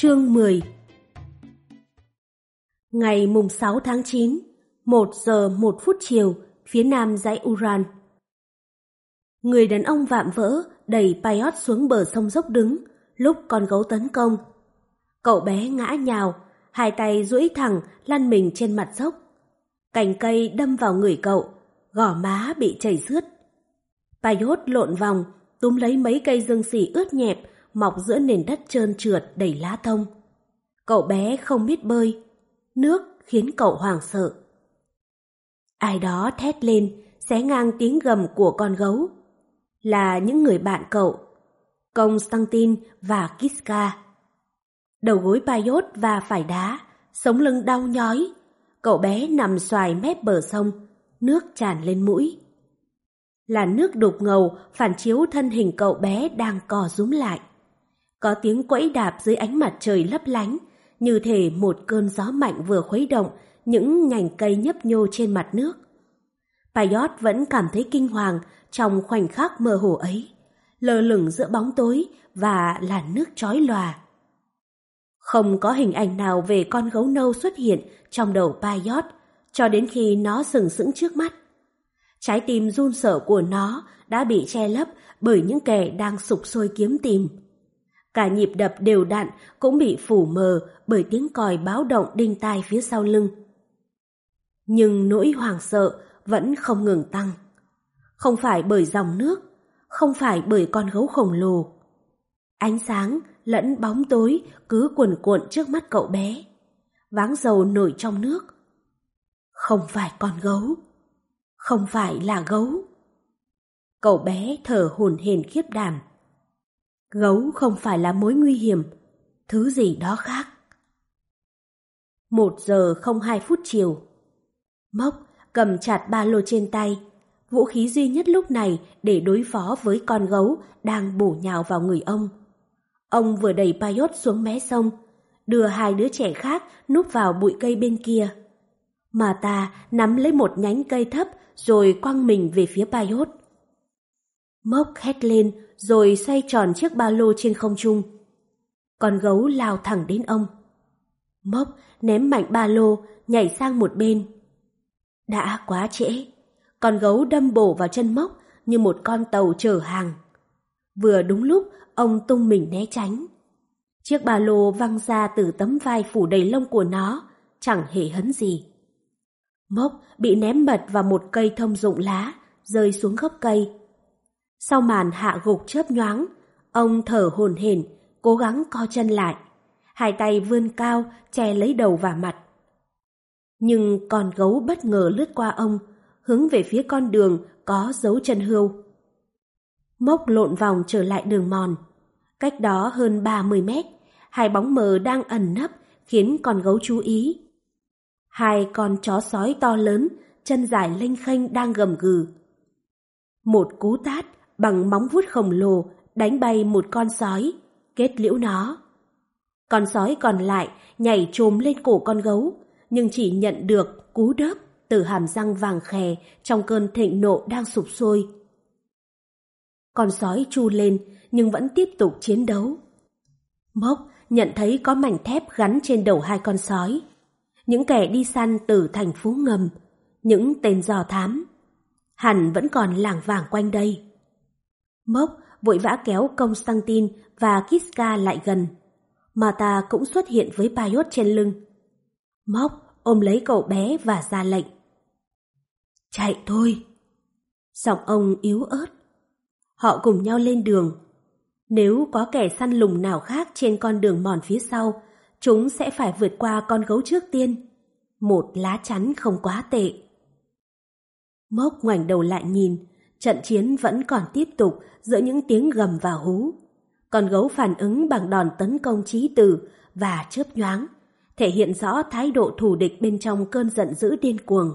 Chương 10 Ngày mùng 6 tháng 9, 1 giờ 1 phút chiều, phía nam dãy Uran. Người đàn ông vạm vỡ đẩy Payot xuống bờ sông dốc đứng, lúc con gấu tấn công. Cậu bé ngã nhào, hai tay duỗi thẳng lăn mình trên mặt dốc. Cành cây đâm vào người cậu, gò má bị chảy rướt. Payot lộn vòng, túm lấy mấy cây dương xỉ ướt nhẹp mọc giữa nền đất trơn trượt đầy lá thông. Cậu bé không biết bơi, nước khiến cậu hoảng sợ. Ai đó thét lên, xé ngang tiếng gầm của con gấu. Là những người bạn cậu, Constantine và Kiska. Đầu gối Payot và phải đá, sống lưng đau nhói. Cậu bé nằm xoài mép bờ sông, nước tràn lên mũi. Là nước đục ngầu phản chiếu thân hình cậu bé đang cò rúm lại. Có tiếng quẫy đạp dưới ánh mặt trời lấp lánh, như thể một cơn gió mạnh vừa khuấy động những nhành cây nhấp nhô trên mặt nước. Paiot vẫn cảm thấy kinh hoàng trong khoảnh khắc mơ hồ ấy, lơ lửng giữa bóng tối và làn nước chói lòa. Không có hình ảnh nào về con gấu nâu xuất hiện trong đầu Paiot cho đến khi nó sừng sững trước mắt. Trái tim run sợ của nó đã bị che lấp bởi những kẻ đang sục sôi kiếm tìm. Cả nhịp đập đều đặn cũng bị phủ mờ bởi tiếng còi báo động đinh tai phía sau lưng. Nhưng nỗi hoảng sợ vẫn không ngừng tăng. Không phải bởi dòng nước, không phải bởi con gấu khổng lồ. Ánh sáng lẫn bóng tối cứ cuồn cuộn trước mắt cậu bé. Váng dầu nổi trong nước. Không phải con gấu, không phải là gấu. Cậu bé thở hổn hển khiếp đảm. Gấu không phải là mối nguy hiểm, thứ gì đó khác. Một giờ không hai phút chiều. Mốc cầm chặt ba lô trên tay, vũ khí duy nhất lúc này để đối phó với con gấu đang bổ nhào vào người ông. Ông vừa đẩy Payot xuống mé sông, đưa hai đứa trẻ khác núp vào bụi cây bên kia. Mà ta nắm lấy một nhánh cây thấp rồi quăng mình về phía Payot. Mốc hét lên rồi xoay tròn chiếc ba lô trên không trung. Con gấu lao thẳng đến ông. Mốc ném mạnh ba lô, nhảy sang một bên. Đã quá trễ, con gấu đâm bổ vào chân mốc như một con tàu chở hàng. Vừa đúng lúc, ông tung mình né tránh. Chiếc ba lô văng ra từ tấm vai phủ đầy lông của nó, chẳng hề hấn gì. Mốc bị ném bật vào một cây thông rụng lá, rơi xuống gốc cây. Sau màn hạ gục chớp nhoáng, ông thở hổn hển, cố gắng co chân lại. Hai tay vươn cao, che lấy đầu và mặt. Nhưng con gấu bất ngờ lướt qua ông, hướng về phía con đường có dấu chân hươu. Mốc lộn vòng trở lại đường mòn. Cách đó hơn 30 mét, hai bóng mờ đang ẩn nấp khiến con gấu chú ý. Hai con chó sói to lớn, chân dài lênh khênh đang gầm gừ. Một cú tát bằng móng vuốt khổng lồ đánh bay một con sói, kết liễu nó. Con sói còn lại nhảy trồm lên cổ con gấu, nhưng chỉ nhận được cú đớp từ hàm răng vàng khè trong cơn thịnh nộ đang sụp sôi. Con sói chu lên nhưng vẫn tiếp tục chiến đấu. Mốc nhận thấy có mảnh thép gắn trên đầu hai con sói. Những kẻ đi săn từ thành phố ngầm, những tên dò thám. Hẳn vẫn còn làng vàng quanh đây. Mốc vội vã kéo Constantine và Kiska lại gần. Mà ta cũng xuất hiện với Payot trên lưng. Mốc ôm lấy cậu bé và ra lệnh. Chạy thôi! Giọng ông yếu ớt. Họ cùng nhau lên đường. Nếu có kẻ săn lùng nào khác trên con đường mòn phía sau, chúng sẽ phải vượt qua con gấu trước tiên. Một lá chắn không quá tệ. Mốc ngoảnh đầu lại nhìn, trận chiến vẫn còn tiếp tục giữa những tiếng gầm và hú. Con gấu phản ứng bằng đòn tấn công trí tử và chớp nhoáng, thể hiện rõ thái độ thù địch bên trong cơn giận dữ điên cuồng.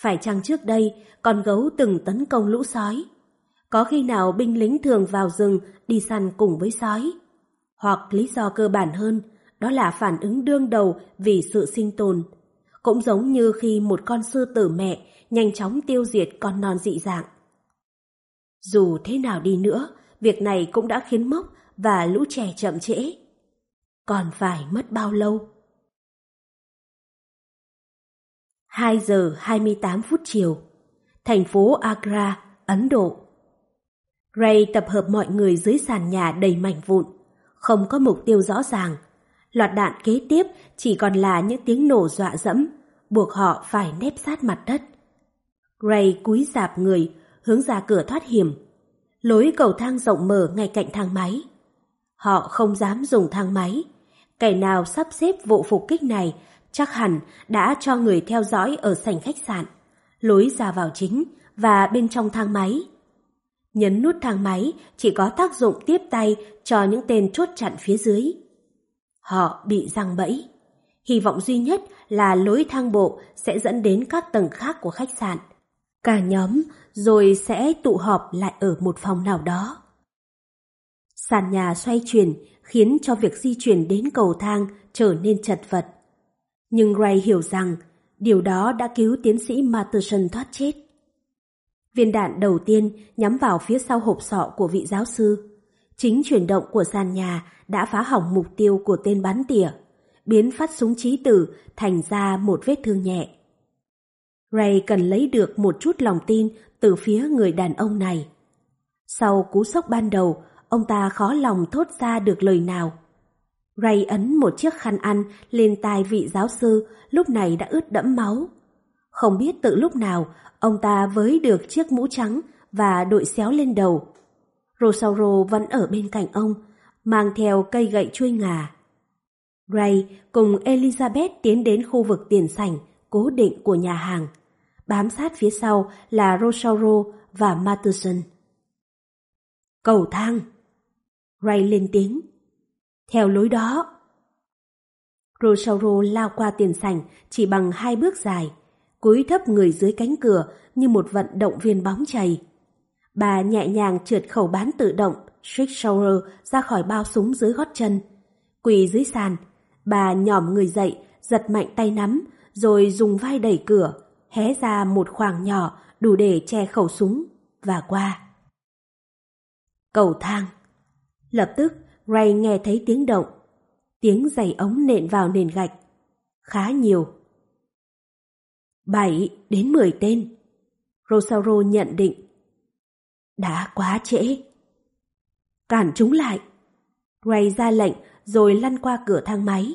Phải chăng trước đây, con gấu từng tấn công lũ sói? Có khi nào binh lính thường vào rừng đi săn cùng với sói? Hoặc lý do cơ bản hơn, đó là phản ứng đương đầu vì sự sinh tồn. Cũng giống như khi một con sư tử mẹ nhanh chóng tiêu diệt con non dị dạng. Dù thế nào đi nữa, việc này cũng đã khiến Mốc và lũ trẻ chậm trễ. Còn phải mất bao lâu? 2 giờ 28 phút chiều, thành phố Agra, Ấn Độ. Ray tập hợp mọi người dưới sàn nhà đầy mảnh vụn, không có mục tiêu rõ ràng. Loạt đạn kế tiếp chỉ còn là những tiếng nổ dọa dẫm, buộc họ phải nép sát mặt đất. Ray cúi dạp người, hướng ra cửa thoát hiểm. Lối cầu thang rộng mở ngay cạnh thang máy. Họ không dám dùng thang máy. Kẻ nào sắp xếp vụ phục kích này chắc hẳn đã cho người theo dõi ở sảnh khách sạn, lối ra vào chính và bên trong thang máy. Nhấn nút thang máy chỉ có tác dụng tiếp tay cho những tên chốt chặn phía dưới. Họ bị răng bẫy. Hy vọng duy nhất là lối thang bộ sẽ dẫn đến các tầng khác của khách sạn. Cả nhóm rồi sẽ tụ họp lại ở một phòng nào đó. Sàn nhà xoay chuyển khiến cho việc di chuyển đến cầu thang trở nên chật vật. Nhưng Ray hiểu rằng điều đó đã cứu tiến sĩ Matterson thoát chết. Viên đạn đầu tiên nhắm vào phía sau hộp sọ của vị giáo sư. Chính chuyển động của sàn nhà đã phá hỏng mục tiêu của tên bắn tỉa, biến phát súng trí tử thành ra một vết thương nhẹ. Ray cần lấy được một chút lòng tin từ phía người đàn ông này. Sau cú sốc ban đầu, ông ta khó lòng thốt ra được lời nào. Ray ấn một chiếc khăn ăn lên tai vị giáo sư lúc này đã ướt đẫm máu. Không biết từ lúc nào ông ta với được chiếc mũ trắng và đội xéo lên đầu. Rosauro vẫn ở bên cạnh ông, mang theo cây gậy chuôi ngà. Ray cùng Elizabeth tiến đến khu vực tiền sảnh cố định của nhà hàng. Bám sát phía sau là Rosauro và Matterson. Cầu thang! Ray lên tiếng. Theo lối đó. Rosauro lao qua tiền sảnh chỉ bằng hai bước dài, cúi thấp người dưới cánh cửa như một vận động viên bóng chày. Bà nhẹ nhàng trượt khẩu bán tự động Strict ra khỏi bao súng dưới gót chân. Quỳ dưới sàn, bà nhòm người dậy, giật mạnh tay nắm, rồi dùng vai đẩy cửa, hé ra một khoảng nhỏ đủ để che khẩu súng, và qua. Cầu thang Lập tức, Ray nghe thấy tiếng động. Tiếng giày ống nện vào nền gạch. Khá nhiều. bảy đến 10 tên. Rosauro nhận định. Đã quá trễ. Cản chúng lại. Ray ra lệnh rồi lăn qua cửa thang máy.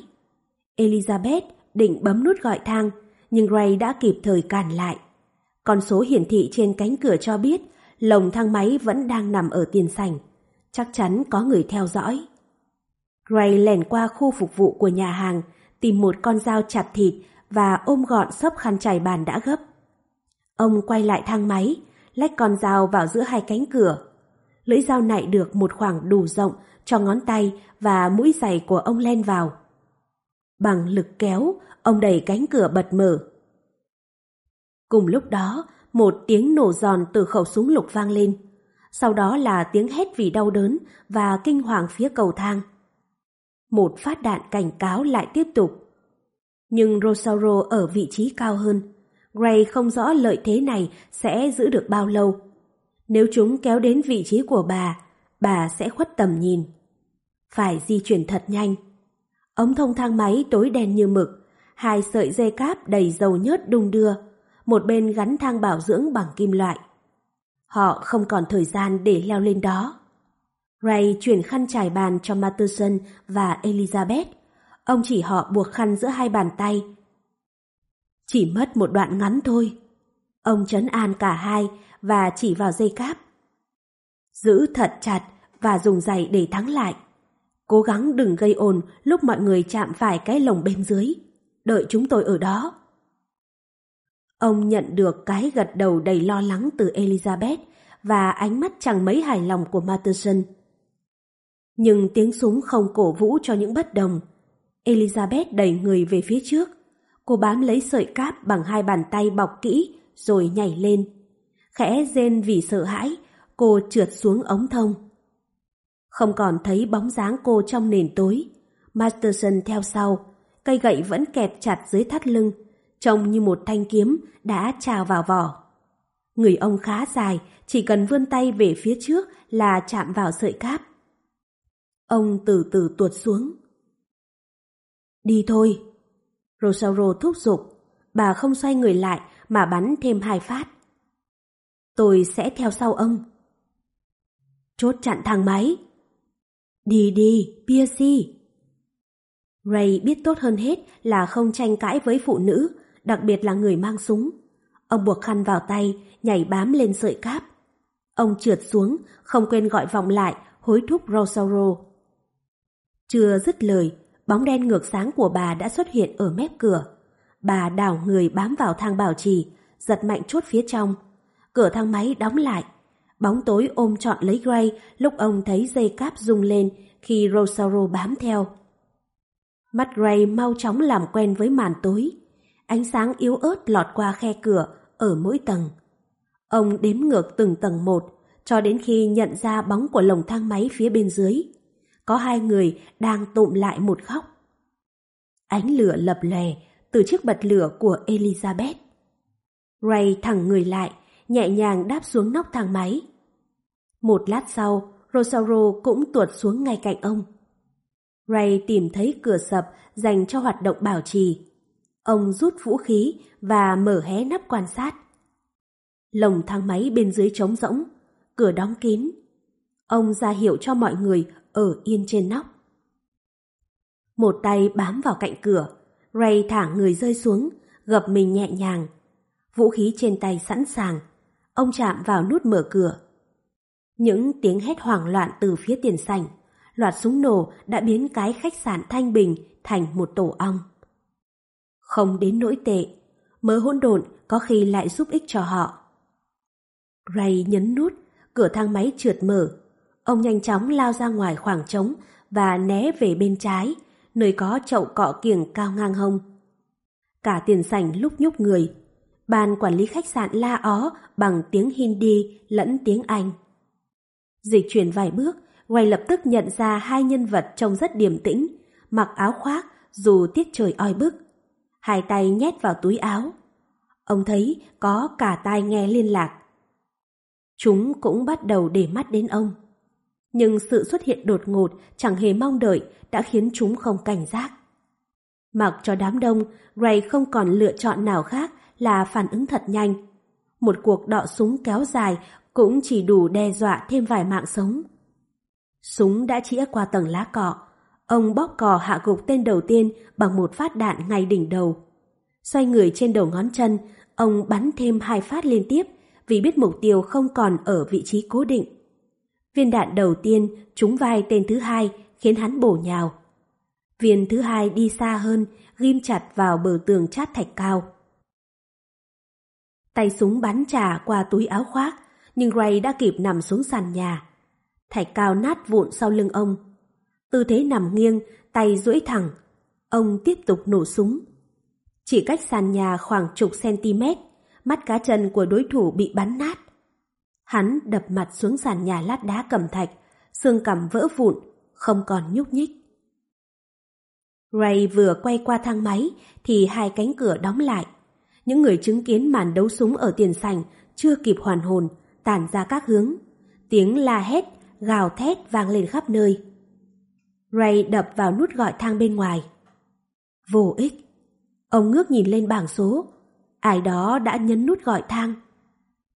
Elizabeth định bấm nút gọi thang, nhưng Ray đã kịp thời cản lại. Con số hiển thị trên cánh cửa cho biết lồng thang máy vẫn đang nằm ở tiền sảnh. Chắc chắn có người theo dõi. Ray lèn qua khu phục vụ của nhà hàng, tìm một con dao chặt thịt và ôm gọn sấp khăn chải bàn đã gấp. Ông quay lại thang máy, lách con dao vào giữa hai cánh cửa. Lưỡi dao nạy được một khoảng đủ rộng cho ngón tay và mũi giày của ông len vào. Bằng lực kéo, ông đẩy cánh cửa bật mở. Cùng lúc đó, một tiếng nổ giòn từ khẩu súng lục vang lên. Sau đó là tiếng hét vì đau đớn và kinh hoàng phía cầu thang. Một phát đạn cảnh cáo lại tiếp tục. Nhưng Rosauro ở vị trí cao hơn. Gray không rõ lợi thế này sẽ giữ được bao lâu. Nếu chúng kéo đến vị trí của bà, bà sẽ khuất tầm nhìn. Phải di chuyển thật nhanh. Ống thông thang máy tối đen như mực, hai sợi dây cáp đầy dầu nhớt đung đưa, một bên gắn thang bảo dưỡng bằng kim loại. Họ không còn thời gian để leo lên đó. Ray chuyển khăn trải bàn cho Matterson và Elizabeth. Ông chỉ họ buộc khăn giữa hai bàn tay. Chỉ mất một đoạn ngắn thôi. Ông trấn an cả hai và chỉ vào dây cáp. Giữ thật chặt và dùng giày để thắng lại. Cố gắng đừng gây ồn lúc mọi người chạm phải cái lồng bên dưới. Đợi chúng tôi ở đó. Ông nhận được cái gật đầu đầy lo lắng từ Elizabeth và ánh mắt chẳng mấy hài lòng của Matterson. Nhưng tiếng súng không cổ vũ cho những bất đồng. Elizabeth đẩy người về phía trước. Cô bám lấy sợi cáp bằng hai bàn tay bọc kỹ rồi nhảy lên. Khẽ rên vì sợ hãi, cô trượt xuống ống thông. Không còn thấy bóng dáng cô trong nền tối. Masterson theo sau, cây gậy vẫn kẹp chặt dưới thắt lưng, trông như một thanh kiếm đã trào vào vỏ. Người ông khá dài, chỉ cần vươn tay về phía trước là chạm vào sợi cáp. Ông từ từ tuột xuống. Đi thôi. Rosauro thúc giục. Bà không xoay người lại mà bắn thêm hai phát. Tôi sẽ theo sau ông. Chốt chặn thang máy. Đi đi, Piercy. Ray biết tốt hơn hết là không tranh cãi với phụ nữ, đặc biệt là người mang súng. Ông buộc khăn vào tay, nhảy bám lên sợi cáp. Ông trượt xuống, không quên gọi vọng lại, hối thúc Rosauro. Chưa dứt lời, bóng đen ngược sáng của bà đã xuất hiện ở mép cửa. Bà đảo người bám vào thang bảo trì, giật mạnh chốt phía trong. Cửa thang máy đóng lại. Bóng tối ôm trọn lấy Gray lúc ông thấy dây cáp rung lên khi Rosario bám theo. Mắt Gray mau chóng làm quen với màn tối. Ánh sáng yếu ớt lọt qua khe cửa ở mỗi tầng. Ông đếm ngược từng tầng một cho đến khi nhận ra bóng của lồng thang máy phía bên dưới. Có hai người đang tụm lại một góc. Ánh lửa lập lè từ chiếc bật lửa của Elizabeth. Ray thẳng người lại, nhẹ nhàng đáp xuống nóc thang máy. Một lát sau, Rosauro cũng tuột xuống ngay cạnh ông. Ray tìm thấy cửa sập dành cho hoạt động bảo trì. Ông rút vũ khí và mở hé nắp quan sát. Lồng thang máy bên dưới trống rỗng, cửa đóng kín. Ông ra hiệu cho mọi người ở yên trên nóc. Một tay bám vào cạnh cửa, Ray thả người rơi xuống, gập mình nhẹ nhàng. Vũ khí trên tay sẵn sàng, ông chạm vào nút mở cửa. Những tiếng hét hoảng loạn từ phía tiền sảnh, loạt súng nổ đã biến cái khách sạn Thanh Bình thành một tổ ong. Không đến nỗi tệ, mớ hỗn độn có khi lại giúp ích cho họ. Ray nhấn nút, cửa thang máy trượt mở. Ông nhanh chóng lao ra ngoài khoảng trống và né về bên trái, nơi có chậu cọ kiềng cao ngang hông. Cả tiền sảnh lúc nhúc người. Ban quản lý khách sạn la ó bằng tiếng Hindi lẫn tiếng Anh. Dịch chuyển vài bước, Ray lập tức nhận ra hai nhân vật trông rất điềm tĩnh, mặc áo khoác dù tiết trời oi bức. Hai tay nhét vào túi áo. Ông thấy có cả tai nghe liên lạc. Chúng cũng bắt đầu để mắt đến ông. Nhưng sự xuất hiện đột ngột chẳng hề mong đợi đã khiến chúng không cảnh giác. Mặc cho đám đông, Ray không còn lựa chọn nào khác là phản ứng thật nhanh. Một cuộc đọ súng kéo dài cũng chỉ đủ đe dọa thêm vài mạng sống. Súng đã chĩa qua tầng lá cọ. Ông bóp cò hạ gục tên đầu tiên bằng một phát đạn ngay đỉnh đầu. Xoay người trên đầu ngón chân, ông bắn thêm hai phát liên tiếp vì biết mục tiêu không còn ở vị trí cố định. Viên đạn đầu tiên trúng vai tên thứ hai khiến hắn bổ nhào. Viên thứ hai đi xa hơn, ghim chặt vào bờ tường chát thạch cao. Tay súng bắn trả qua túi áo khoác, nhưng Ray đã kịp nằm xuống sàn nhà. Thạch cao nát vụn sau lưng ông. Tư thế nằm nghiêng, tay duỗi thẳng. Ông tiếp tục nổ súng. Chỉ cách sàn nhà khoảng chục cm, mắt cá chân của đối thủ bị bắn nát. Hắn đập mặt xuống sàn nhà lát đá cẩm thạch, xương cằm vỡ vụn, không còn nhúc nhích. Ray vừa quay qua thang máy thì hai cánh cửa đóng lại. Những người chứng kiến màn đấu súng ở tiền sảnh chưa kịp hoàn hồn, tản ra các hướng. Tiếng la hét, gào thét vang lên khắp nơi. Ray đập vào nút gọi thang bên ngoài. Vô ích. Ông ngước nhìn lên bảng số. Ai đó đã nhấn nút gọi thang.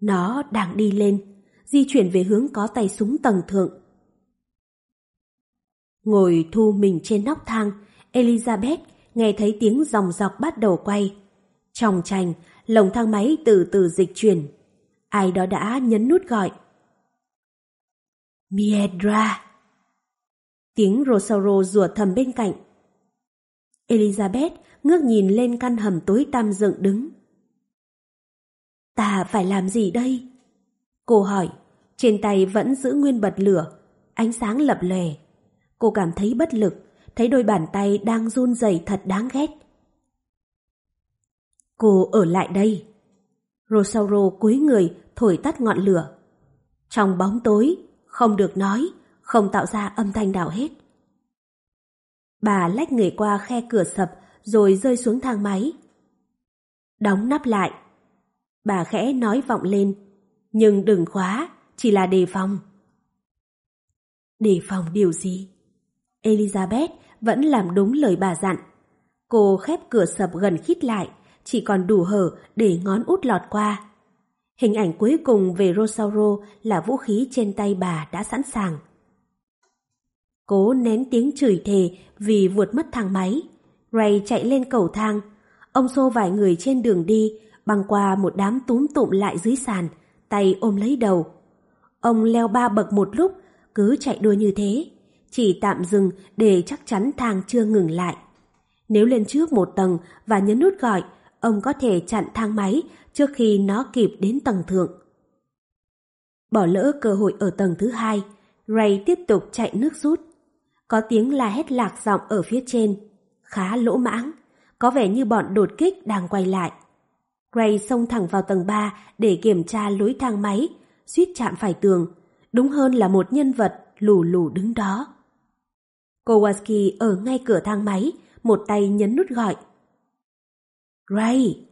Nó đang đi lên, di chuyển về hướng có tay súng tầng thượng. Ngồi thu mình trên nóc thang, Elizabeth nghe thấy tiếng dòng dọc bắt đầu quay. Trong tranh, lồng thang máy từ từ dịch chuyển. Ai đó đã nhấn nút gọi. Miedra! Tiếng Rosaro rùa thầm bên cạnh. Elizabeth ngước nhìn lên căn hầm tối tăm dựng đứng. Ta phải làm gì đây? Cô hỏi, trên tay vẫn giữ nguyên bật lửa, ánh sáng lập lòe. Cô cảm thấy bất lực, thấy đôi bàn tay đang run rẩy thật đáng ghét. Cô ở lại đây. Rosauro cúi người thổi tắt ngọn lửa. Trong bóng tối, không được nói, không tạo ra âm thanh nào hết. Bà lách người qua khe cửa sập rồi rơi xuống thang máy. Đóng nắp lại. Bà khẽ nói vọng lên, nhưng đừng khóa, chỉ là đề phòng. Đề phòng điều gì? Elizabeth vẫn làm đúng lời bà dặn. Cô khép cửa sập gần khít lại, chỉ còn đủ hở để ngón út lọt qua. Hình ảnh cuối cùng về Rosauro là vũ khí trên tay bà đã sẵn sàng. Cố nén tiếng chửi thề vì vượt mất thang máy. Ray chạy lên cầu thang. Ông xô vài người trên đường đi, băng qua một đám túm tụm lại dưới sàn, tay ôm lấy đầu. Ông leo ba bậc một lúc, cứ chạy đua như thế. Chỉ tạm dừng để chắc chắn thang chưa ngừng lại. Nếu lên trước một tầng và nhấn nút gọi, ông có thể chặn thang máy trước khi nó kịp đến tầng thượng. Bỏ lỡ cơ hội ở tầng thứ hai, Ray tiếp tục chạy nước rút. Có tiếng la hét lạc giọng ở phía trên, khá lỗ mãng, có vẻ như bọn đột kích đang quay lại. Ray xông thẳng vào tầng 3 để kiểm tra lối thang máy, suýt chạm phải tường, đúng hơn là một nhân vật lù lù đứng đó. Kowalski ở ngay cửa thang máy, một tay nhấn nút gọi. Ray!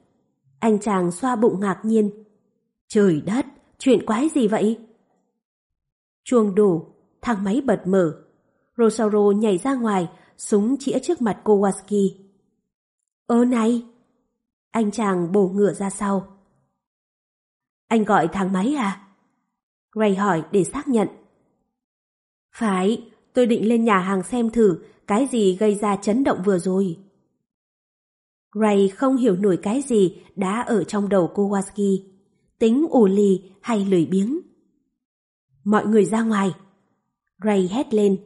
Anh chàng xoa bụng ngạc nhiên. Trời đất, chuyện quái gì vậy? Chuông đổ, thang máy bật mở. Rosauro nhảy ra ngoài, súng chĩa trước mặt Kowalski. Ơ này! Anh chàng bổ ngựa ra sau. Anh gọi thang máy à? Ray hỏi để xác nhận. Phải, tôi định lên nhà hàng xem thử cái gì gây ra chấn động vừa rồi. Ray không hiểu nổi cái gì đã ở trong đầu Kowalski, tính ủ lì hay lười biếng. Mọi người ra ngoài. Ray hét lên.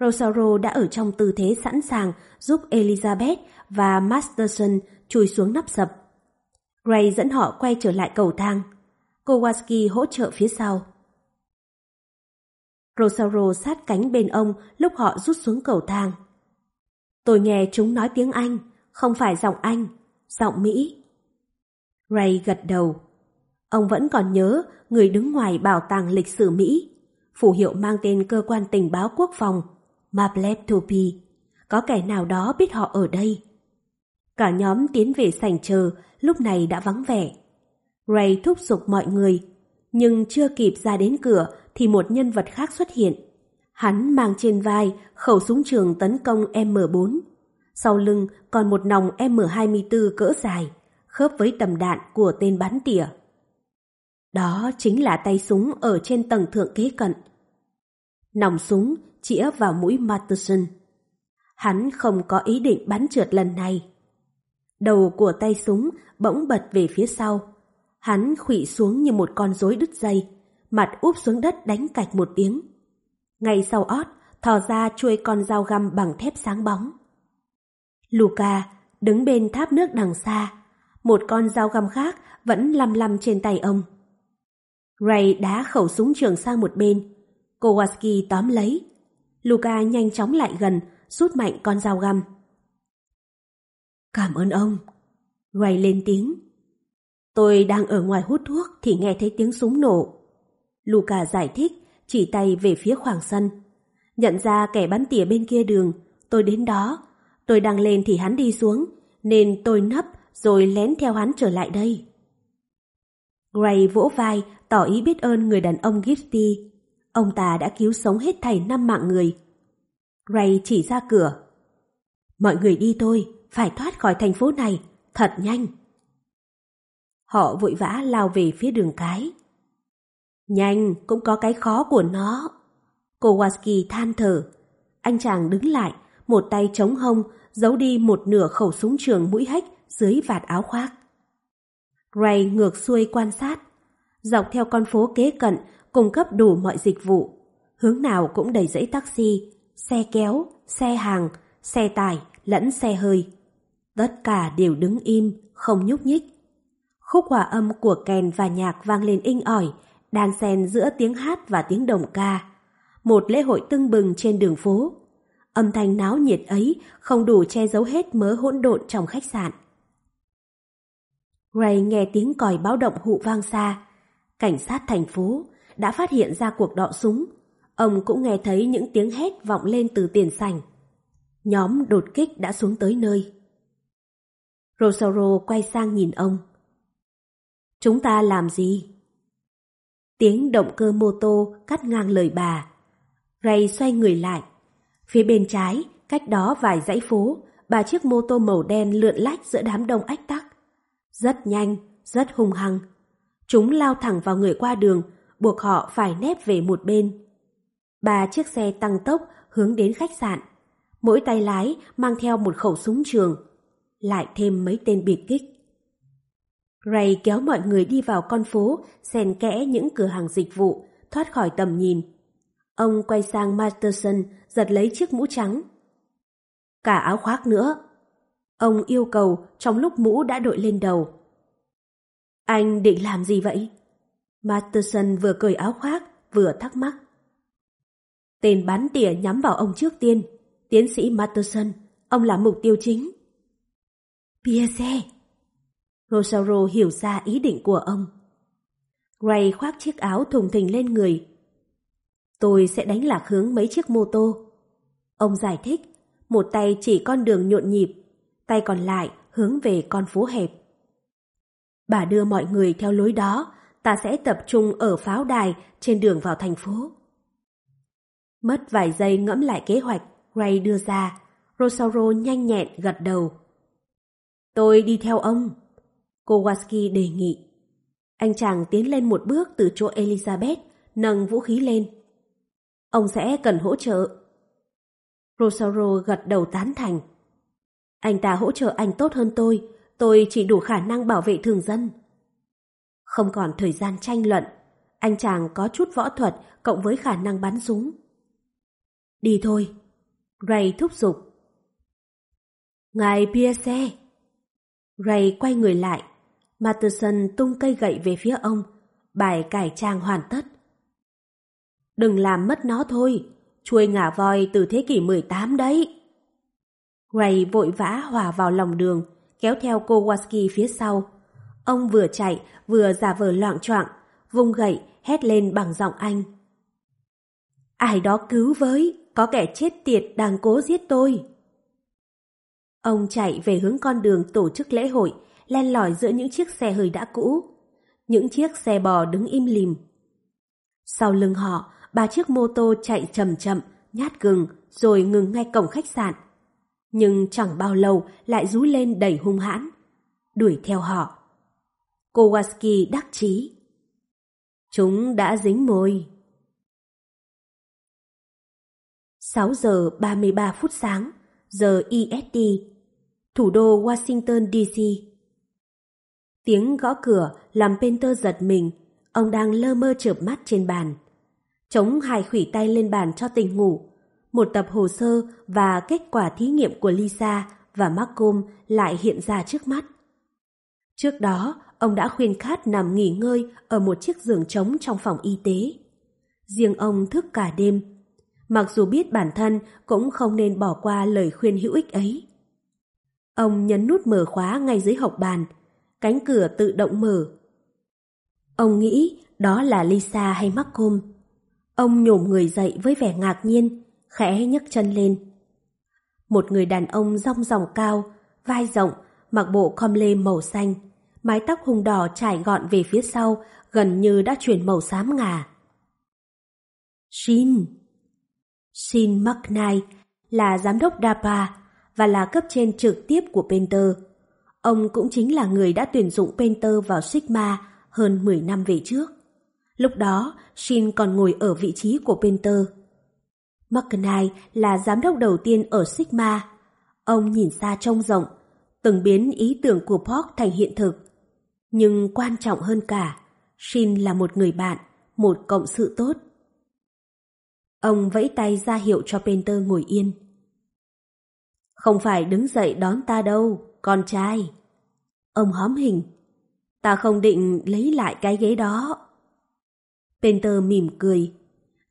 Rosauro đã ở trong tư thế sẵn sàng giúp Elizabeth và Masterson chui xuống nắp sập. Ray dẫn họ quay trở lại cầu thang. Kowalski hỗ trợ phía sau. Rosauro sát cánh bên ông lúc họ rút xuống cầu thang. Tôi nghe chúng nói tiếng Anh, không phải giọng Anh, giọng Mỹ. Ray gật đầu. Ông vẫn còn nhớ người đứng ngoài bảo tàng lịch sử Mỹ, phù hiệu mang tên cơ quan tình báo quốc phòng, Mapletopy. Có kẻ nào đó biết họ ở đây. Cả nhóm tiến về sảnh chờ, lúc này đã vắng vẻ. Ray thúc giục mọi người, nhưng chưa kịp ra đến cửa thì một nhân vật khác xuất hiện. Hắn mang trên vai khẩu súng trường tấn công M4. Sau lưng còn một nòng M24 cỡ dài, khớp với tầm đạn của tên bắn tỉa. Đó chính là tay súng ở trên tầng thượng kế cận. Nòng súng chĩa vào mũi Matterson. Hắn không có ý định bắn trượt lần này. Đầu của tay súng bỗng bật về phía sau. Hắn khụy xuống như một con rối đứt dây, mặt úp xuống đất đánh cạch một tiếng. Ngay sau ót, thò ra chuôi con dao găm bằng thép sáng bóng. Luca đứng bên tháp nước đằng xa, một con dao găm khác vẫn lăm lăm trên tay ông. Ray đá khẩu súng trường sang một bên, Kowalski tóm lấy. Luca nhanh chóng lại gần, rút mạnh con dao găm. Cảm ơn ông. Ray lên tiếng. Tôi đang ở ngoài hút thuốc thì nghe thấy tiếng súng nổ. Luca giải thích, chỉ tay về phía khoảng sân. Nhận ra kẻ bắn tỉa bên kia đường, tôi đến đó. Tôi đang lên thì hắn đi xuống, nên tôi nấp rồi lén theo hắn trở lại đây. Gray vỗ vai, tỏ ý biết ơn người đàn ông Gifty. Ông ta đã cứu sống hết thảy năm mạng người. Gray chỉ ra cửa. Mọi người đi thôi, phải thoát khỏi thành phố này, thật nhanh. Họ vội vã lao về phía đường cái. Nhanh, cũng có cái khó của nó. Kowalski than thở. Anh chàng đứng lại, một tay chống hông, giấu đi một nửa khẩu súng trường mũi hách dưới vạt áo khoác. Ray ngược xuôi quan sát. Dọc theo con phố kế cận, cung cấp đủ mọi dịch vụ. Hướng nào cũng đầy dãy taxi, xe kéo, xe hàng, xe tải, lẫn xe hơi. Tất cả đều đứng im, không nhúc nhích. Khúc hòa âm của kèn và nhạc vang lên inh ỏi, đan xen giữa tiếng hát và tiếng đồng ca. Một lễ hội tưng bừng trên đường phố. Âm thanh náo nhiệt ấy không đủ che giấu hết mớ hỗn độn trong khách sạn. Ray nghe tiếng còi báo động hụ vang xa. Cảnh sát thành phố đã phát hiện ra cuộc đọ súng. Ông cũng nghe thấy những tiếng hét vọng lên từ tiền sảnh. Nhóm đột kích đã xuống tới nơi. Rosaro quay sang nhìn ông. Chúng ta làm gì? Tiếng động cơ mô tô cắt ngang lời bà. Ray xoay người lại. Phía bên trái, cách đó vài dãy phố, ba chiếc mô tô màu đen lượn lách giữa đám đông ách tắc. Rất nhanh, rất hung hăng. Chúng lao thẳng vào người qua đường, buộc họ phải nép về một bên. Ba chiếc xe tăng tốc hướng đến khách sạn. Mỗi tay lái mang theo một khẩu súng trường, lại thêm mấy tên biệt kích. Ray kéo mọi người đi vào con phố, xen kẽ những cửa hàng dịch vụ, thoát khỏi tầm nhìn. Ông quay sang Masterson, giật lấy chiếc mũ trắng. Cả áo khoác nữa. Ông yêu cầu trong lúc mũ đã đội lên đầu. Anh định làm gì vậy? Masterson vừa cởi áo khoác, vừa thắc mắc. Tên bắn tỉa nhắm vào ông trước tiên. Tiến sĩ Masterson, ông là mục tiêu chính. Pierre! Rosauro hiểu ra ý định của ông. Gray khoác chiếc áo thùng thình lên người. Tôi sẽ đánh lạc hướng mấy chiếc mô tô. Ông giải thích, một tay chỉ con đường nhộn nhịp, tay còn lại hướng về con phố hẹp. Bà đưa mọi người theo lối đó, ta sẽ tập trung ở pháo đài trên đường vào thành phố. Mất vài giây ngẫm lại kế hoạch Ray đưa ra, Rosauro nhanh nhẹn gật đầu. Tôi đi theo ông. Kowalski đề nghị. Anh chàng tiến lên một bước từ chỗ Elizabeth, nâng vũ khí lên. Ông sẽ cần hỗ trợ. Rosauro gật đầu tán thành. Anh ta hỗ trợ anh tốt hơn tôi, tôi chỉ đủ khả năng bảo vệ thường dân. Không còn thời gian tranh luận, anh chàng có chút võ thuật cộng với khả năng bắn súng. Đi thôi. Ray thúc giục. Ngài Pierce. Ray quay người lại. Matterson tung cây gậy về phía ông. Bài cải trang hoàn tất. Đừng làm mất nó thôi. Chuôi ngả voi từ thế kỷ 18 đấy. Ray vội vã hòa vào lòng đường, kéo theo Kowalski phía sau. Ông vừa chạy, vừa giả vờ loạn choạng, vung gậy, hét lên bằng giọng Anh. Ai đó cứu với! có kẻ chết tiệt đang cố giết tôi. Ông chạy về hướng con đường tổ chức lễ hội, len lỏi giữa những chiếc xe hơi đã cũ. Những chiếc xe bò đứng im lìm. Sau lưng họ, ba chiếc mô tô chạy chậm chậm, nhát gừng, rồi ngừng ngay cổng khách sạn. Nhưng chẳng bao lâu lại rú lên đầy hung hãn, đuổi theo họ. Kowalski đắc chí. Chúng đã dính môi. 6 giờ 33 phút sáng, giờ EST, thủ đô Washington DC. Tiếng gõ cửa làm Penter giật mình, ông đang lơ mơ chợp mắt trên bàn. Chống hai khủy tay lên bàn cho tỉnh ngủ. Một tập hồ sơ và kết quả thí nghiệm của Lisa và Malcolm lại hiện ra trước mắt. Trước đó, ông đã khuyên Khát nằm nghỉ ngơi ở một chiếc giường trống trong phòng y tế. Riêng ông thức cả đêm mặc dù biết bản thân cũng không nên bỏ qua lời khuyên hữu ích ấy. Ông nhấn nút mở khóa ngay dưới hộc bàn, cánh cửa tự động mở. Ông nghĩ đó là Lisa hay Malcolm. Ông nhổm người dậy với vẻ ngạc nhiên, khẽ nhấc chân lên. Một người đàn ông rong ròng cao, vai rộng, mặc bộ com lê màu xanh, mái tóc hùng đỏ trải gọn về phía sau, gần như đã chuyển màu xám ngà. Shin! Shin McKnight là giám đốc DAPA và là cấp trên trực tiếp của Painter. Ông cũng chính là người đã tuyển dụng Painter vào Sigma hơn 10 năm về trước. Lúc đó, Shin còn ngồi ở vị trí của Penter. McKnight là giám đốc đầu tiên ở Sigma. Ông nhìn xa trông rộng, từng biến ý tưởng của Park thành hiện thực. Nhưng quan trọng hơn cả, Shin là một người bạn, một cộng sự tốt. Ông vẫy tay ra hiệu cho Penter ngồi yên. Không phải đứng dậy đón ta đâu, con trai. Ông hóm hình. Ta không định lấy lại cái ghế đó. Penter mỉm cười.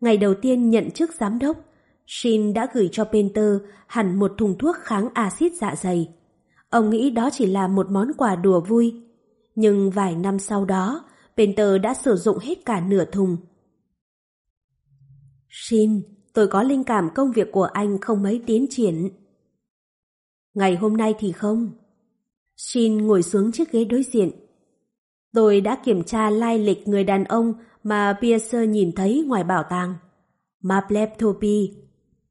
Ngày đầu tiên nhận chức giám đốc, Shin đã gửi cho Penter hẳn một thùng thuốc kháng axit dạ dày. Ông nghĩ đó chỉ là một món quà đùa vui. Nhưng vài năm sau đó, Penter đã sử dụng hết cả nửa thùng. Shin, tôi có linh cảm công việc của anh không mấy tiến triển. Ngày hôm nay thì không. Shin ngồi xuống chiếc ghế đối diện. Tôi đã kiểm tra lai lịch người đàn ông mà Pierce nhìn thấy ngoài bảo tàng. Mapleptopy.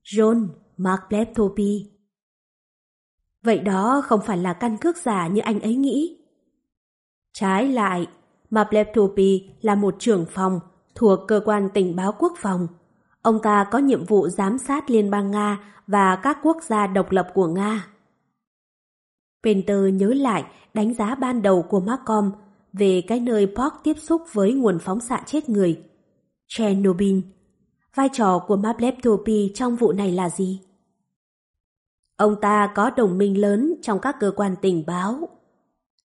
John Mapleptopy. Vậy đó không phải là căn cước giả như anh ấy nghĩ. Trái lại, Mapleptopi là một trưởng phòng thuộc cơ quan tình báo quốc phòng. Ông ta có nhiệm vụ giám sát Liên bang Nga và các quốc gia độc lập của Nga. Penter nhớ lại đánh giá ban đầu của Marcom về cái nơi Park tiếp xúc với nguồn phóng xạ chết người. Chernobyl. Vai trò của Mapleptopi trong vụ này là gì? Ông ta có đồng minh lớn trong các cơ quan tình báo.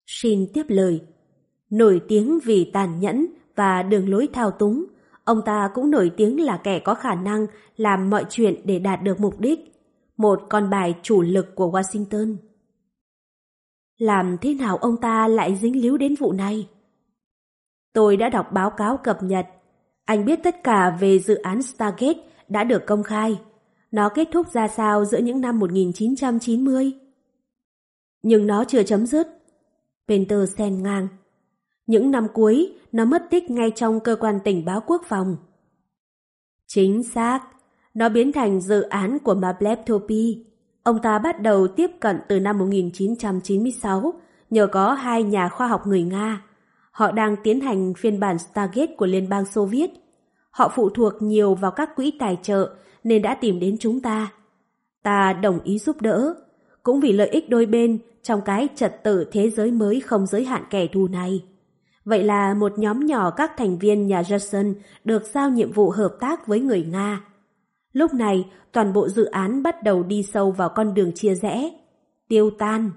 Shin tiếp lời. Nổi tiếng vì tàn nhẫn và đường lối thao túng, ông ta cũng nổi tiếng là kẻ có khả năng làm mọi chuyện để đạt được mục đích. Một con bài chủ lực của Washington. Làm thế nào ông ta lại dính líu đến vụ này? Tôi đã đọc báo cáo cập nhật. Anh biết tất cả về dự án Stargate đã được công khai. Nó kết thúc ra sao giữa những năm 1990? Nhưng nó chưa chấm dứt. Penter sen ngang. Những năm cuối, nó mất tích ngay trong cơ quan tình báo quốc phòng. Chính xác, nó biến thành dự án của Mapleptopi. Ông ta bắt đầu tiếp cận từ năm 1996 nhờ có hai nhà khoa học người Nga. Họ đang tiến hành phiên bản Stargate của Liên bang Xô Viết. Họ phụ thuộc nhiều vào các quỹ tài trợ nên đã tìm đến chúng ta. Ta đồng ý giúp đỡ, cũng vì lợi ích đôi bên trong cái trật tự thế giới mới không giới hạn kẻ thù này. Vậy là một nhóm nhỏ các thành viên nhà Jackson được giao nhiệm vụ hợp tác với người Nga. Lúc này, toàn bộ dự án bắt đầu đi sâu vào con đường chia rẽ, tiêu tan.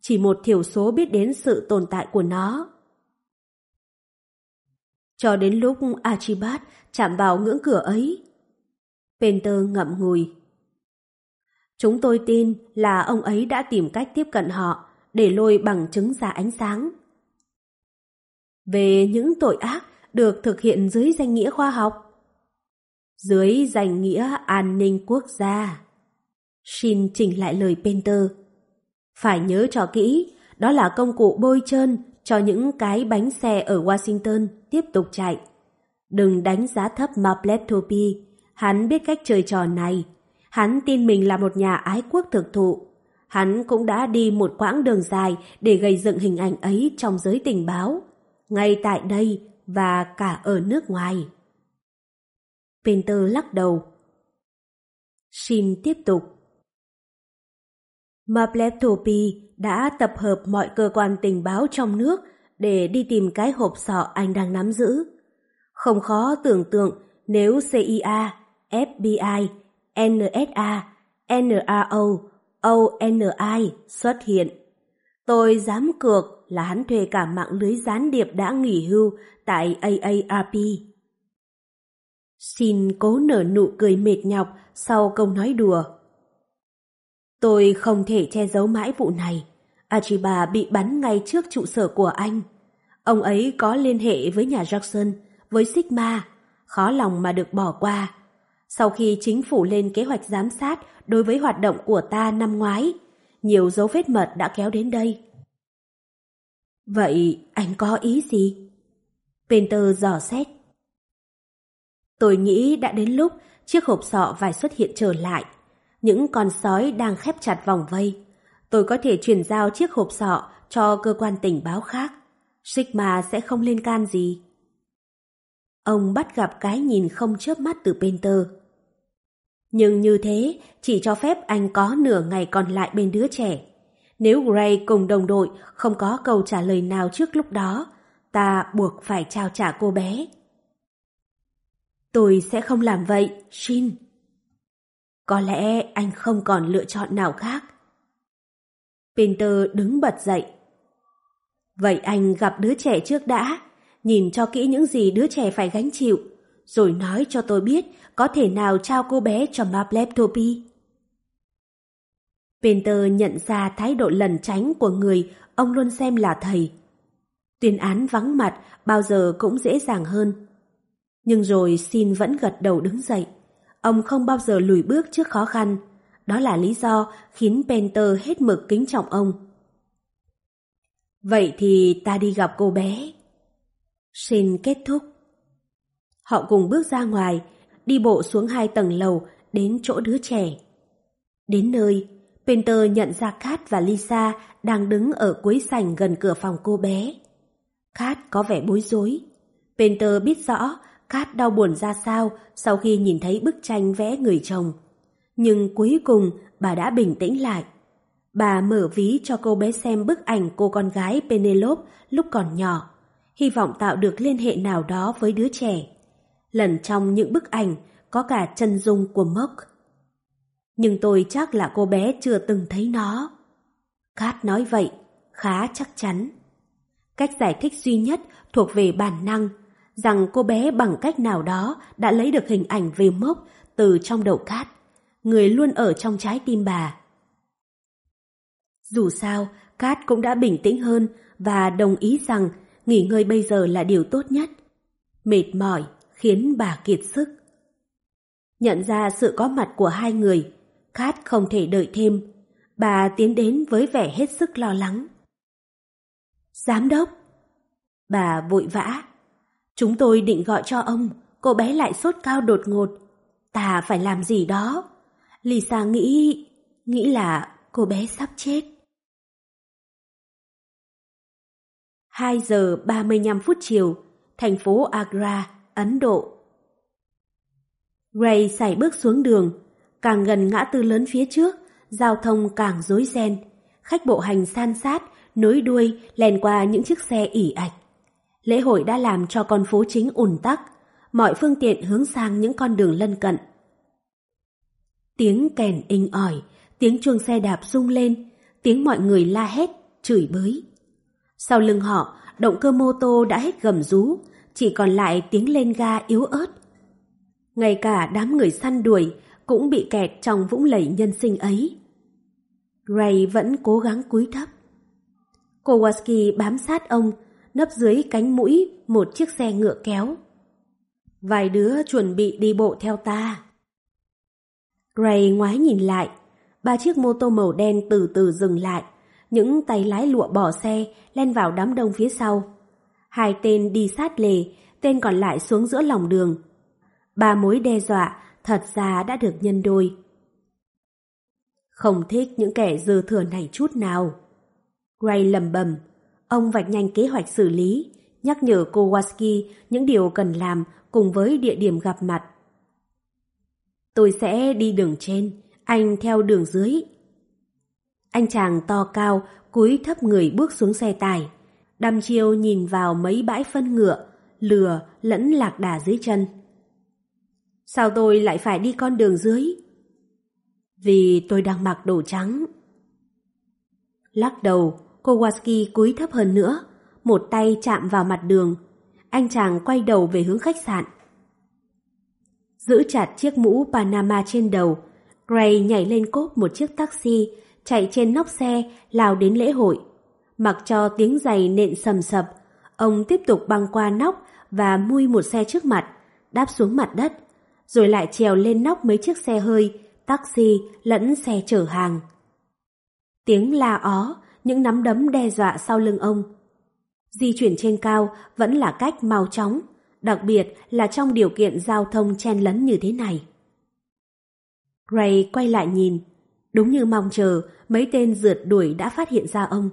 Chỉ một thiểu số biết đến sự tồn tại của nó. Cho đến lúc Archibald chạm vào ngưỡng cửa ấy, Penter ngậm ngùi. Chúng tôi tin là ông ấy đã tìm cách tiếp cận họ để lôi bằng chứng ra ánh sáng. Về những tội ác được thực hiện dưới danh nghĩa khoa học, dưới danh nghĩa an ninh quốc gia. Shin chỉnh lại lời Penter. Phải nhớ cho kỹ, đó là công cụ bôi trơn cho những cái bánh xe ở Washington tiếp tục chạy. Đừng đánh giá thấp Mapletopy, hắn biết cách chơi trò này. Hắn tin mình là một nhà ái quốc thực thụ. Hắn cũng đã đi một quãng đường dài để gây dựng hình ảnh ấy trong giới tình báo, ngay tại đây và cả ở nước ngoài. Penter lắc đầu. Shin tiếp tục. Mapleptopy đã tập hợp mọi cơ quan tình báo trong nước để đi tìm cái hộp sọ anh đang nắm giữ. Không khó tưởng tượng nếu CIA, FBI, NSA, NRO, ONI xuất hiện. Tôi dám cược là hắn thuê cả mạng lưới gián điệp đã nghỉ hưu tại AARP. Xin cố nở nụ cười mệt nhọc sau câu nói đùa. Tôi không thể che giấu mãi vụ này. Achiba bị bắn ngay trước trụ sở của anh. Ông ấy có liên hệ với nhà Jackson, với Sigma, khó lòng mà được bỏ qua. Sau khi chính phủ lên kế hoạch giám sát đối với hoạt động của ta năm ngoái, nhiều dấu vết mật đã kéo đến đây. Vậy anh có ý gì? Penter dò xét. Tôi nghĩ đã đến lúc chiếc hộp sọ phải xuất hiện trở lại. Những con sói đang khép chặt vòng vây. Tôi có thể chuyển giao chiếc hộp sọ cho cơ quan tình báo khác. Sigma sẽ không lên can gì. Ông bắt gặp cái nhìn không chớp mắt từ Penter. Nhưng như thế, chỉ cho phép anh có nửa ngày còn lại bên đứa trẻ. Nếu Gray cùng đồng đội không có câu trả lời nào trước lúc đó, ta buộc phải trao trả cô bé. Tôi sẽ không làm vậy, Shin. Có lẽ anh không còn lựa chọn nào khác. Peter đứng bật dậy. Vậy anh gặp đứa trẻ trước đã, nhìn cho kỹ những gì đứa trẻ phải gánh chịu, rồi nói cho tôi biết có thể nào trao cô bé cho Mapleptopi. Peter nhận ra thái độ lẩn tránh của người ông luôn xem là thầy. Tuyên án vắng mặt bao giờ cũng dễ dàng hơn. Nhưng rồi xin vẫn gật đầu đứng dậy. Ông không bao giờ lùi bước trước khó khăn. Đó là lý do khiến Penter hết mực kính trọng ông. Vậy thì ta đi gặp cô bé. Xin kết thúc. Họ cùng bước ra ngoài, đi bộ xuống hai tầng lầu đến chỗ đứa trẻ. Đến nơi, Peter nhận ra Kat và Lisa đang đứng ở cuối sảnh gần cửa phòng cô bé. Kat có vẻ bối rối. Peter biết rõ Cát đau buồn ra sao sau khi nhìn thấy bức tranh vẽ người chồng. Nhưng cuối cùng bà đã bình tĩnh lại. Bà mở ví cho cô bé xem bức ảnh cô con gái Penelope lúc còn nhỏ, hy vọng tạo được liên hệ nào đó với đứa trẻ. Lần trong những bức ảnh có cả chân dung của Mốc. Nhưng tôi chắc là cô bé chưa từng thấy nó. Kat nói vậy, khá chắc chắn. Cách giải thích duy nhất thuộc về bản năng, rằng cô bé bằng cách nào đó đã lấy được hình ảnh về Mốc từ trong đầu cát, người luôn ở trong trái tim bà. Dù sao, cát cũng đã bình tĩnh hơn và đồng ý rằng nghỉ ngơi bây giờ là điều tốt nhất. Mệt mỏi khiến bà kiệt sức. Nhận ra sự có mặt của hai người, cát không thể đợi thêm. Bà tiến đến với vẻ hết sức lo lắng. Giám đốc! Bà vội vã. Chúng tôi định gọi cho ông, cô bé lại sốt cao đột ngột. Ta phải làm gì đó. Lisa nghĩ... nghĩ là cô bé sắp chết. 2 giờ 35 phút chiều, thành phố Agra, Ấn Độ. Ray xảy bước xuống đường, càng gần ngã tư lớn phía trước, giao thông càng rối ren. Khách bộ hành san sát, nối đuôi, lèn qua những chiếc xe ỉ ạch. Lễ hội đã làm cho con phố chính ùn tắc, mọi phương tiện hướng sang những con đường lân cận. Tiếng kèn inh ỏi, tiếng chuông xe đạp rung lên, tiếng mọi người la hét, chửi bới. Sau lưng họ, động cơ mô tô đã hết gầm rú, chỉ còn lại tiếng lên ga yếu ớt. Ngay cả đám người săn đuổi cũng bị kẹt trong vũng lầy nhân sinh ấy. Ray vẫn cố gắng cúi thấp. Kowalski bám sát ông, nấp dưới cánh mũi một chiếc xe ngựa kéo. Vài đứa chuẩn bị đi bộ theo ta. Ray ngoái nhìn lại, ba chiếc mô tô màu đen từ từ dừng lại, những tay lái lụa bỏ xe len vào đám đông phía sau. Hai tên đi sát lề, tên còn lại xuống giữa lòng đường. Ba mối đe dọa thật ra đã được nhân đôi. Không thích những kẻ dư thừa này chút nào. Gray lầm bầm, ông vạch nhanh kế hoạch xử lý, nhắc nhở Kowalski những điều cần làm cùng với địa điểm gặp mặt. Tôi sẽ đi đường trên, anh theo đường dưới. Anh chàng to cao, cúi thấp người bước xuống xe tải. Đăm chiêu nhìn vào mấy bãi phân ngựa, lừa lẫn lạc đà dưới chân. Sao tôi lại phải đi con đường dưới? Vì tôi đang mặc đồ trắng. Lắc đầu, Kowalski cúi thấp hơn nữa, một tay chạm vào mặt đường. Anh chàng quay đầu về hướng khách sạn. Giữ chặt chiếc mũ Panama trên đầu, Gray nhảy lên cốp một chiếc taxi, chạy trên nóc xe, lao đến lễ hội. Mặc cho tiếng giày nện sầm sập, ông tiếp tục băng qua nóc và mui một xe trước mặt, đáp xuống mặt đất, rồi lại trèo lên nóc mấy chiếc xe hơi, taxi lẫn xe chở hàng. Tiếng la ó, những nắm đấm đe dọa sau lưng ông. Di chuyển trên cao vẫn là cách mau chóng, đặc biệt là trong điều kiện giao thông chen lấn như thế này. Ray quay lại nhìn, đúng như mong chờ, mấy tên rượt đuổi đã phát hiện ra ông.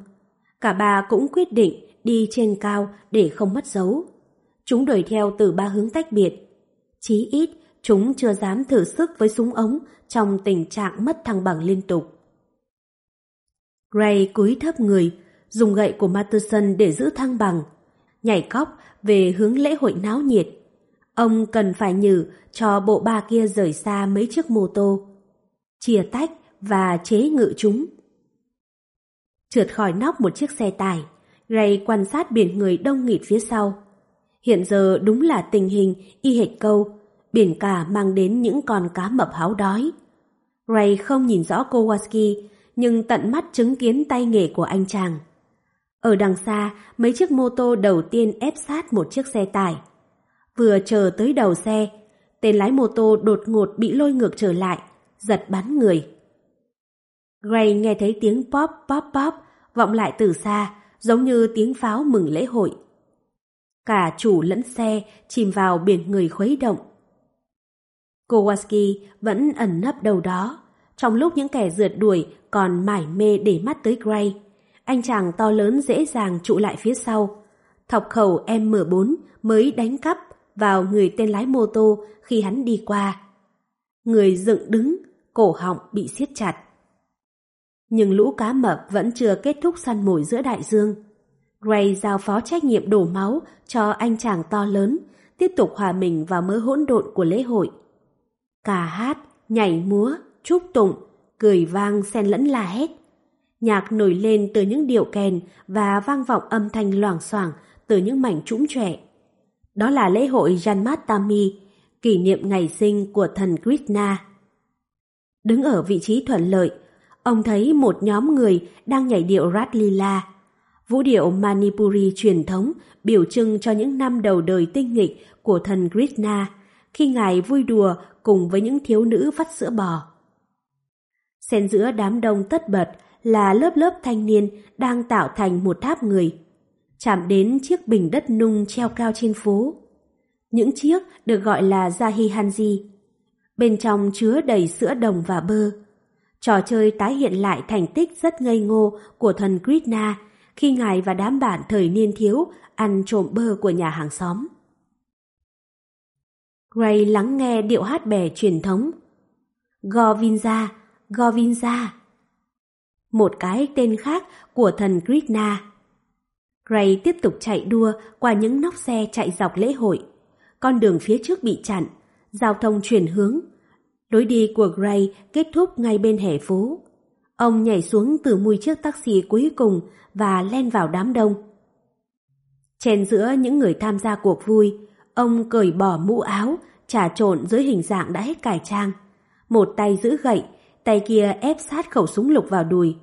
Cả ba cũng quyết định đi trên cao để không mất dấu. Chúng đuổi theo từ ba hướng tách biệt. Chí ít, chúng chưa dám thử sức với súng ống trong tình trạng mất thăng bằng liên tục. Gray cúi thấp người, dùng gậy của Matterson để giữ thăng bằng, nhảy cóc về hướng lễ hội náo nhiệt. Ông cần phải nhử cho bộ ba kia rời xa mấy chiếc mô tô, chia tách và chế ngự chúng. Trượt khỏi nóc một chiếc xe tải, Gray quan sát biển người đông nghịt phía sau. Hiện giờ đúng là tình hình y hệt câu, biển cả mang đến những con cá mập háo đói. Ray không nhìn rõ Kowalski, nhưng tận mắt chứng kiến tay nghề của anh chàng. Ở đằng xa, mấy chiếc mô tô đầu tiên ép sát một chiếc xe tải. Vừa chờ tới đầu xe, tên lái mô tô đột ngột bị lôi ngược trở lại, giật bắn người. Gray nghe thấy tiếng pop pop pop vọng lại từ xa, giống như tiếng pháo mừng lễ hội. Cả chủ lẫn xe chìm vào biển người khuấy động. Kowalski vẫn ẩn nấp đầu đó, trong lúc những kẻ rượt đuổi còn mải mê để mắt tới Gray. Anh chàng to lớn dễ dàng trụ lại phía sau. Thọc khẩu M4 mới đánh cắp vào người tên lái mô tô khi hắn đi qua. Người dựng đứng, cổ họng bị siết chặt. Nhưng lũ cá mập vẫn chưa kết thúc săn mồi giữa đại dương. Gray giao phó trách nhiệm đổ máu cho anh chàng to lớn, tiếp tục hòa mình vào mớ hỗn độn của lễ hội. Cả hát, nhảy múa, chúc tụng, cười vang xen lẫn la hét. Nhạc nổi lên từ những điệu kèn và vang vọng âm thanh loảng xoảng từ những mảnh trũng trẻ. Đó là lễ hội Janmatami, kỷ niệm ngày sinh của thần Krishna. Đứng ở vị trí thuận lợi, ông thấy một nhóm người đang nhảy điệu Ratlila, vũ điệu Manipuri truyền thống biểu trưng cho những năm đầu đời tinh nghịch của thần Krishna khi ngài vui đùa cùng với những thiếu nữ vắt sữa bò. Xen giữa đám đông tất bật là lớp lớp thanh niên đang tạo thành một tháp người, chạm đến chiếc bình đất nung treo cao trên phố. Những chiếc được gọi là Jahihanji. Bên trong chứa đầy sữa đồng và bơ. Trò chơi tái hiện lại thành tích rất ngây ngô của thần Krishna khi ngài và đám bạn thời niên thiếu ăn trộm bơ của nhà hàng xóm. Gray lắng nghe điệu hát bè truyền thống. Govinda, Govinda. Một cái tên khác của thần Krishna. Gray tiếp tục chạy đua qua những nóc xe chạy dọc lễ hội. Con đường phía trước bị chặn, giao thông chuyển hướng. Lối đi của Gray kết thúc ngay bên hẻ phố. Ông nhảy xuống từ mui chiếc taxi cuối cùng và len vào đám đông. Chèn giữa những người tham gia cuộc vui, ông cởi bỏ mũ áo, trà trộn dưới hình dạng đã hết cải trang. Một tay giữ gậy, tay kia ép sát khẩu súng lục vào đùi.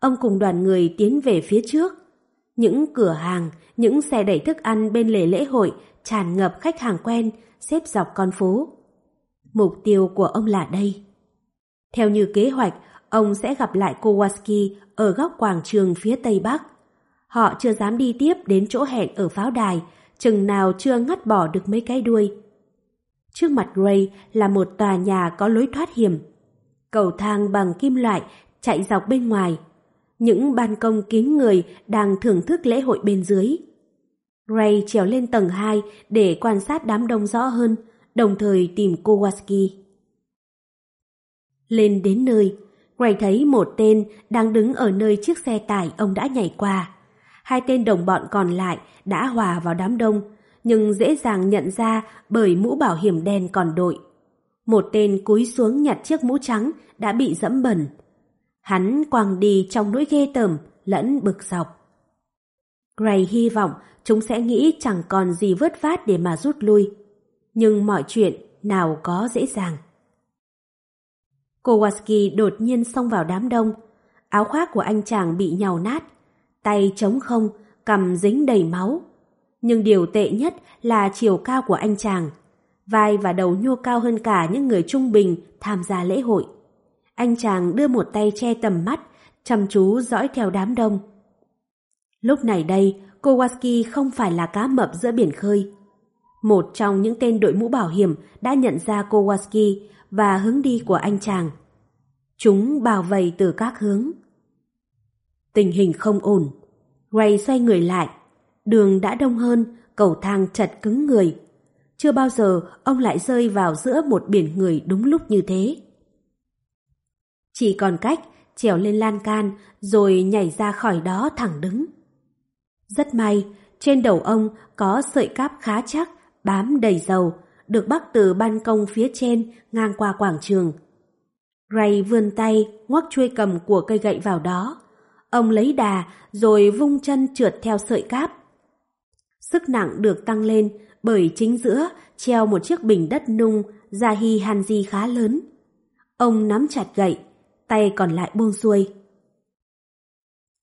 Ông cùng đoàn người tiến về phía trước. Những cửa hàng, những xe đẩy thức ăn bên lề lễ hội tràn ngập khách hàng quen, xếp dọc con phố. Mục tiêu của ông là đây. Theo như kế hoạch, ông sẽ gặp lại Kowalski ở góc quảng trường phía tây bắc. Họ chưa dám đi tiếp đến chỗ hẹn ở pháo đài, chừng nào chưa ngắt bỏ được mấy cái đuôi. Trước mặt Gray là một tòa nhà có lối thoát hiểm. Cầu thang bằng kim loại chạy dọc bên ngoài. Những ban công kín người đang thưởng thức lễ hội bên dưới. ray trèo lên tầng 2 để quan sát đám đông rõ hơn, đồng thời tìm Kowalski. Lên đến nơi, ray thấy một tên đang đứng ở nơi chiếc xe tải ông đã nhảy qua. Hai tên đồng bọn còn lại đã hòa vào đám đông, nhưng dễ dàng nhận ra bởi mũ bảo hiểm đen còn đội. Một tên cúi xuống nhặt chiếc mũ trắng đã bị dẫm bẩn. Hắn quàng đi trong nỗi ghê tởm lẫn bực dọc. Gray hy vọng chúng sẽ nghĩ chẳng còn gì vớt vát để mà rút lui. Nhưng mọi chuyện nào có dễ dàng. Kowalski đột nhiên xông vào đám đông. Áo khoác của anh chàng bị nhào nát, tay trống không, cầm dính đầy máu. Nhưng điều tệ nhất là chiều cao của anh chàng. Vai và đầu nhô cao hơn cả những người trung bình tham gia lễ hội. Anh chàng đưa một tay che tầm mắt, chăm chú dõi theo đám đông. Lúc này đây, Kowalski không phải là cá mập giữa biển khơi. Một trong những tên đội mũ bảo hiểm đã nhận ra Kowalski và hướng đi của anh chàng. Chúng bao vây từ các hướng. Tình hình không ổn. Ray xoay người lại. Đường đã đông hơn, cầu thang chật cứng người. Chưa bao giờ ông lại rơi vào giữa một biển người đúng lúc như thế. Chỉ còn cách trèo lên lan can rồi nhảy ra khỏi đó thẳng đứng. Rất may, trên đầu ông có sợi cáp khá chắc, bám đầy dầu, được bắt từ ban công phía trên ngang qua quảng trường. Ray vươn tay, ngoắc chuôi cầm của cây gậy vào đó. Ông lấy đà rồi vung chân trượt theo sợi cáp. Sức nặng được tăng lên bởi chính giữa treo một chiếc bình đất nung ra hi han di khá lớn. Ông nắm chặt gậy, tay còn lại buông xuôi.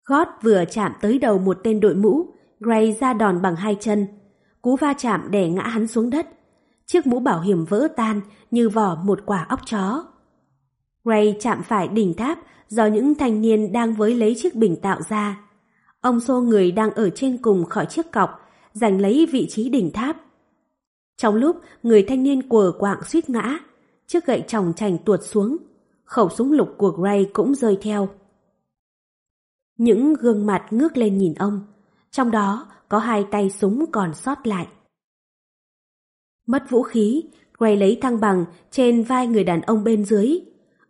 Gót vừa chạm tới đầu một tên đội mũ, Gray ra đòn bằng hai chân. Cú va chạm đè ngã hắn xuống đất. Chiếc mũ bảo hiểm vỡ tan như vỏ một quả óc chó. Gray chạm phải đỉnh tháp do những thanh niên đang với lấy chiếc bình tạo ra. Ông xô người đang ở trên cùng khỏi chiếc cọc, giành lấy vị trí đỉnh tháp. Trong lúc người thanh niên quờ quạng suýt ngã, chiếc gậy chồng chành tuột xuống, Khẩu súng lục của Gray cũng rơi theo. Những gương mặt ngước lên nhìn ông, trong đó có hai tay súng còn sót lại. Mất vũ khí, Gray lấy thăng bằng trên vai người đàn ông bên dưới.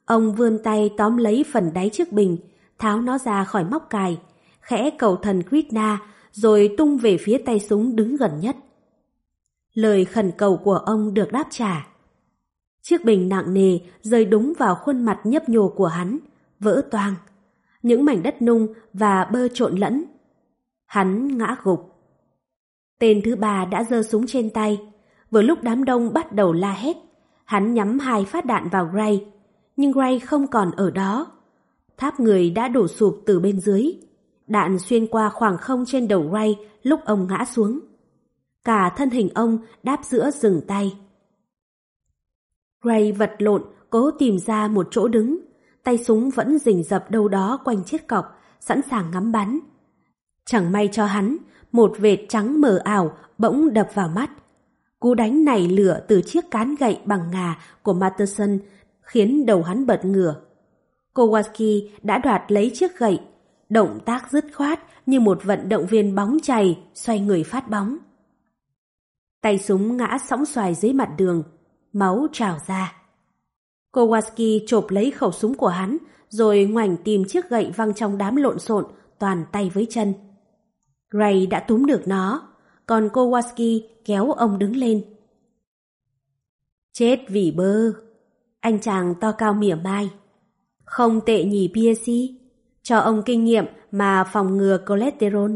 Ông vươn tay tóm lấy phần đáy chiếc bình, tháo nó ra khỏi móc cài, khẽ cầu thần Krishna rồi tung về phía tay súng đứng gần nhất. Lời khẩn cầu của ông được đáp trả. Chiếc bình nặng nề rơi đúng vào khuôn mặt nhấp nhô của hắn, vỡ toang. Những mảnh đất nung và bơ trộn lẫn. Hắn ngã gục. Tên thứ ba đã giơ súng trên tay. Vừa lúc đám đông bắt đầu la hét, hắn nhắm hai phát đạn vào Gray. Nhưng Gray không còn ở đó. Tháp người đã đổ sụp từ bên dưới. Đạn xuyên qua khoảng không trên đầu Gray lúc ông ngã xuống. Cả thân hình ông đáp giữa rừng tay. Gray vật lộn, cố tìm ra một chỗ đứng. Tay súng vẫn rình rập đâu đó quanh chiếc cọc, sẵn sàng ngắm bắn. Chẳng may cho hắn, một vệt trắng mờ ảo bỗng đập vào mắt. Cú đánh này lửa từ chiếc cán gậy bằng ngà của Matterson khiến đầu hắn bật ngửa. Kowalski đã đoạt lấy chiếc gậy, động tác dứt khoát như một vận động viên bóng chày xoay người phát bóng. Tay súng ngã sóng xoài dưới mặt đường, máu trào ra. Kowalski chộp lấy khẩu súng của hắn, rồi ngoảnh tìm chiếc gậy văng trong đám lộn xộn, toàn tay với chân. Gray đã túm được nó, còn Kowalski kéo ông đứng lên. Chết vì bơ. Anh chàng to cao mỉa mai. Không tệ nhỉ PSC, cho ông kinh nghiệm mà phòng ngừa cholesterol.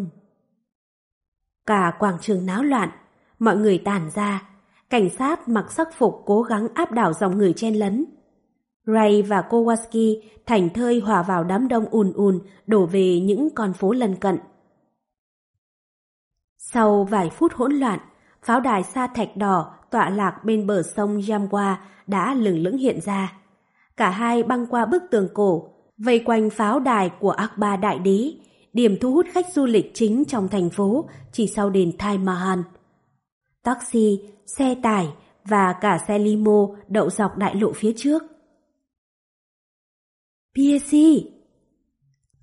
Cả quảng trường náo loạn, mọi người tản ra, cảnh sát mặc sắc phục cố gắng áp đảo dòng người chen lấn. Ray và Kowalski thành thơi hòa vào đám đông ùn ùn đổ về những con phố lân cận. Sau vài phút hỗn loạn, pháo đài sa thạch đỏ tọa lạc bên bờ sông Jamwa đã lừng lững hiện ra. Cả hai băng qua bức tường cổ, vây quanh pháo đài của Akbar Đại Đế, điểm thu hút khách du lịch chính trong thành phố chỉ sau đền Thai Mahan. Taxi, xe tải và cả xe limo đậu dọc đại lộ phía trước. PSC!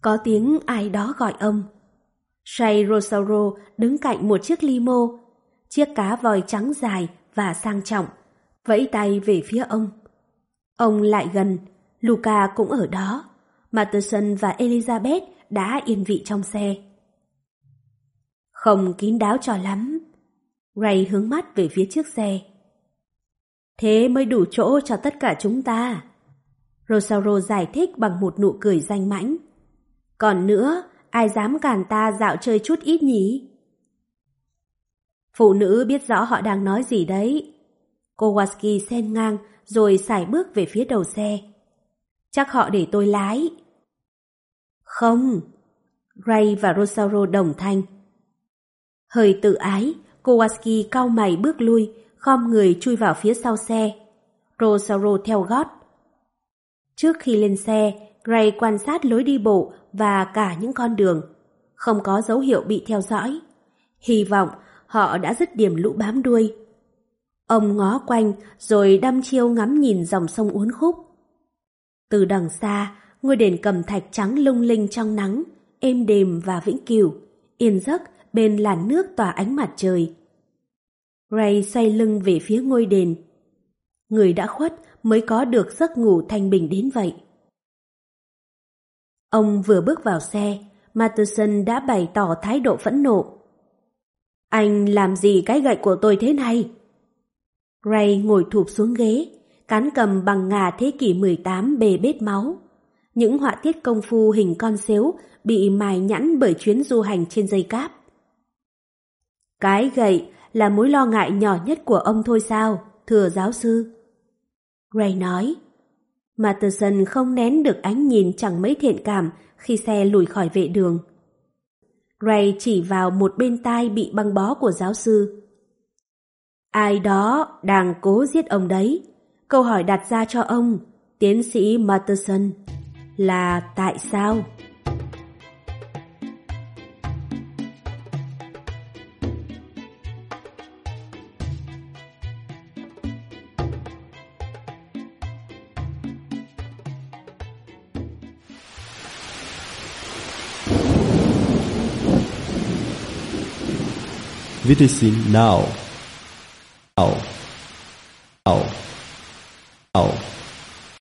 Có tiếng ai đó gọi ông. Shay Rosauro đứng cạnh một chiếc limo, chiếc cá vòi trắng dài và sang trọng, vẫy tay về phía ông. Ông lại gần, Luca cũng ở đó. Matterson và Elizabeth đã yên vị trong xe. Không kín đáo cho lắm. Ray hướng mắt về phía trước xe. Thế mới đủ chỗ cho tất cả chúng ta. Rosauro giải thích bằng một nụ cười danh mãnh. Còn nữa, ai dám cản ta dạo chơi chút ít nhỉ? Phụ nữ biết rõ họ đang nói gì đấy. Kowalski xen ngang rồi xài bước về phía đầu xe. Chắc họ để tôi lái. Không. Ray và Rosauro đồng thanh. Hơi tự ái, Kowalski cau mày bước lui, khom người chui vào phía sau xe. Rosario theo gót. Trước khi lên xe, Gray quan sát lối đi bộ và cả những con đường. Không có dấu hiệu bị theo dõi. Hy vọng họ đã dứt điểm lũ bám đuôi. Ông ngó quanh rồi đăm chiêu ngắm nhìn dòng sông uốn khúc. Từ đằng xa, ngôi đền cầm thạch trắng lung linh trong nắng, êm đềm và vĩnh cửu, yên giấc bên làn nước tỏa ánh mặt trời. Ray xoay lưng về phía ngôi đền. Người đã khuất mới có được giấc ngủ thanh bình đến vậy. Ông vừa bước vào xe, Matterson đã bày tỏ thái độ phẫn nộ. Anh làm gì cái gậy của tôi thế này? Ray ngồi thụp xuống ghế, cán cầm bằng ngà thế kỷ 18 bề bết máu. Những họa tiết công phu hình con xếu bị mài nhẵn bởi chuyến du hành trên dây cáp. Cái gậy là mối lo ngại nhỏ nhất của ông thôi sao, thưa giáo sư? Gray nói. Matterson không nén được ánh nhìn chẳng mấy thiện cảm khi xe lùi khỏi vệ đường. Gray chỉ vào một bên tai bị băng bó của giáo sư. Ai đó đang cố giết ông đấy. Câu hỏi đặt ra cho ông, tiến sĩ Matterson, là tại sao? Wiedersehen now. Now. Now. Now.